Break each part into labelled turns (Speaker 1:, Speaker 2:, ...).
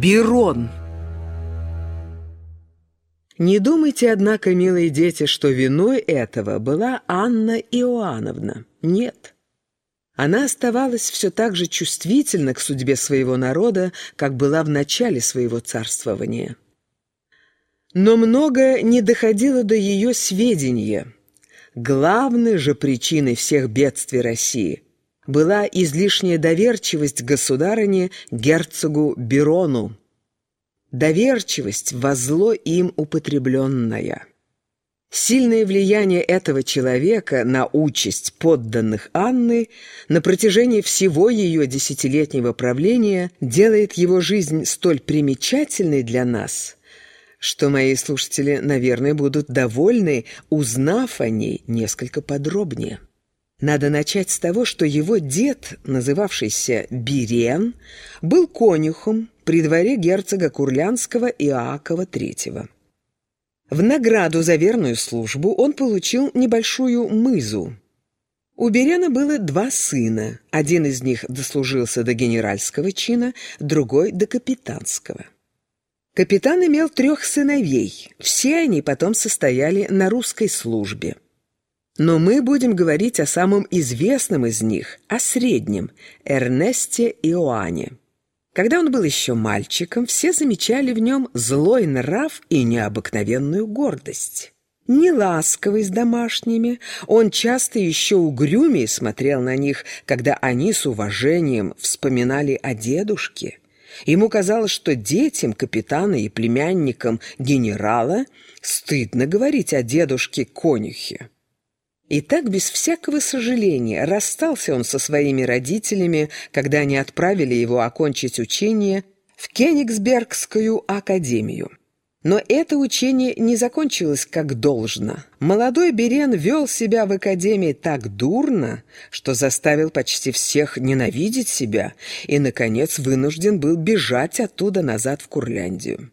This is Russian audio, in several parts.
Speaker 1: Бирон. Не думайте, однако, милые дети, что виной этого была Анна Иоанновна. Нет. Она оставалась все так же чувствительна к судьбе своего народа, как была в начале своего царствования. Но многое не доходило до ее сведения. Главной же причиной всех бедствий России была излишняя доверчивость государыне герцогу Берону. Доверчивость во зло им употребленная. Сильное влияние этого человека на участь подданных Анны на протяжении всего ее десятилетнего правления делает его жизнь столь примечательной для нас, что мои слушатели, наверное, будут довольны, узнав о ней несколько подробнее. Надо начать с того, что его дед, называвшийся Бирен, был конюхом при дворе герцога Курлянского Иакова III. В награду за верную службу он получил небольшую мызу. У Берена было два сына. Один из них дослужился до генеральского чина, другой — до капитанского. Капитан имел трех сыновей. Все они потом состояли на русской службе. Но мы будем говорить о самом известном из них, о среднем, Эрнесте Иоанне. Когда он был еще мальчиком, все замечали в нем злой нрав и необыкновенную гордость. Не ласковый с домашними, он часто еще угрюмее смотрел на них, когда они с уважением вспоминали о дедушке. Ему казалось, что детям капитана и племянникам генерала стыдно говорить о дедушке-конюхе. И так без всякого сожаления расстался он со своими родителями, когда они отправили его окончить учение в Кенигсбергскую академию. Но это учение не закончилось как должно. Молодой Берен вел себя в академии так дурно, что заставил почти всех ненавидеть себя и, наконец, вынужден был бежать оттуда назад в Курляндию.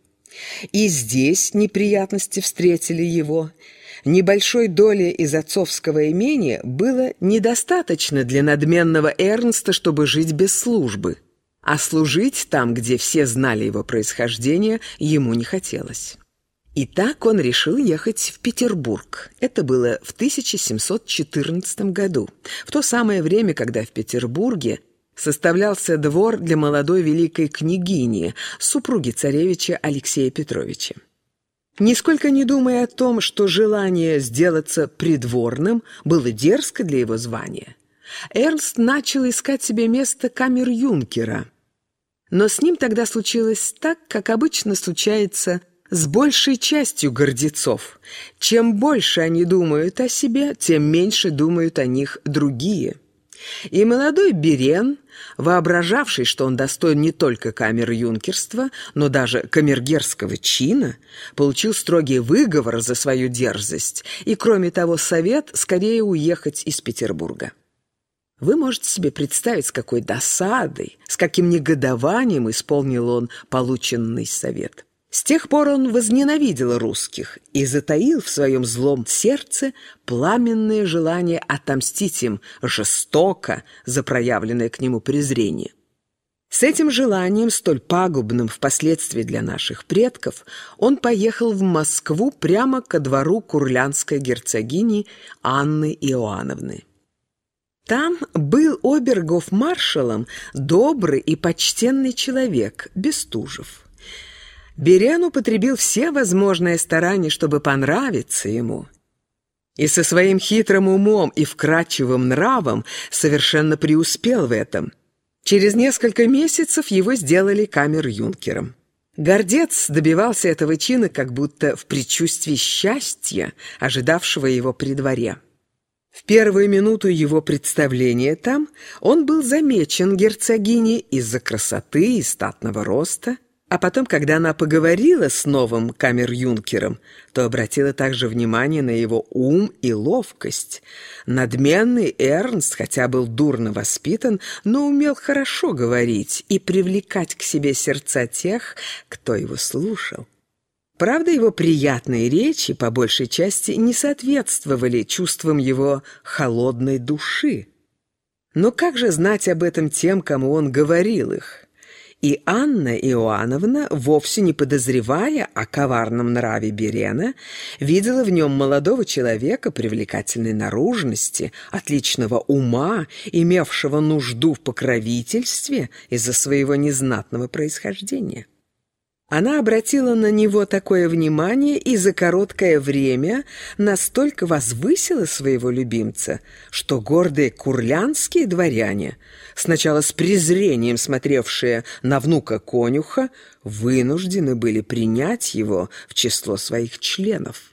Speaker 1: И здесь неприятности встретили его – Небольшой доли из отцовского имения было недостаточно для надменного Эрнста, чтобы жить без службы. А служить там, где все знали его происхождение, ему не хотелось. И так он решил ехать в Петербург. Это было в 1714 году, в то самое время, когда в Петербурге составлялся двор для молодой великой княгини, супруги царевича Алексея Петровича. Нисколько не думая о том, что желание сделаться придворным было дерзко для его звания, Эрнст начал искать себе место камер-юнкера. Но с ним тогда случилось так, как обычно случается с большей частью гордецов. Чем больше они думают о себе, тем меньше думают о них другие – и молодой Берен, воображавший, что он достоин не только камер юнкерства, но даже камергерского чина, получил строгий выговор за свою дерзость и, кроме того, совет скорее уехать из Петербурга. Вы можете себе представить, с какой досадой, с каким негодованием исполнил он полученный совет. С тех пор он возненавидел русских и затаил в своем злом сердце пламенное желание отомстить им жестоко за проявленное к нему презрение. С этим желанием, столь пагубным впоследствии для наших предков, он поехал в Москву прямо ко двору курлянской герцогини Анны Иоанновны. Там был обергов-маршалом добрый и почтенный человек Бестужев. Берен употребил все возможные старания, чтобы понравиться ему. И со своим хитрым умом и вкрадчивым нравом совершенно преуспел в этом. Через несколько месяцев его сделали камер-юнкером. Гордец добивался этого чина как будто в предчувствии счастья, ожидавшего его при дворе. В первую минуту его представления там он был замечен герцогиней из-за красоты и статного роста, а потом, когда она поговорила с новым камер-юнкером, то обратила также внимание на его ум и ловкость. Надменный Эрнст, хотя был дурно воспитан, но умел хорошо говорить и привлекать к себе сердца тех, кто его слушал. Правда, его приятные речи, по большей части, не соответствовали чувствам его холодной души. Но как же знать об этом тем, кому он говорил их? И Анна Иоанновна, вовсе не подозревая о коварном нраве Берена, видела в нем молодого человека привлекательной наружности, отличного ума, имевшего нужду в покровительстве из-за своего незнатного происхождения. Она обратила на него такое внимание и за короткое время настолько возвысила своего любимца, что гордые курлянские дворяне, сначала с презрением смотревшие на внука конюха, вынуждены были принять его в число своих членов.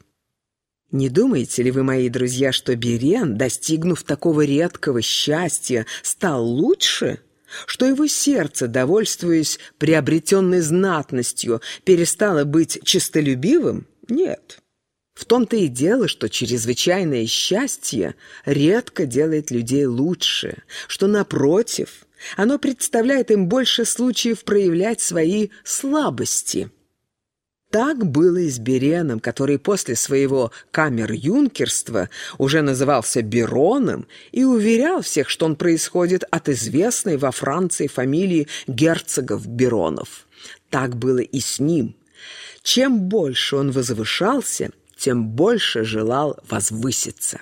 Speaker 1: Не думаете ли вы, мои друзья, что Берен, достигнув такого редкого счастья, стал лучше – что его сердце, довольствуясь приобретенной знатностью, перестало быть честолюбивым? Нет. В том-то и дело, что чрезвычайное счастье редко делает людей лучше, что, напротив, оно представляет им больше случаев проявлять свои слабости – так было и с Береном, который после своего камер-юнкерства уже назывался Бероном и уверял всех, что он происходит от известной во Франции фамилии герцогов Беронов. Так было и с ним. Чем больше он возвышался, тем больше желал возвыситься.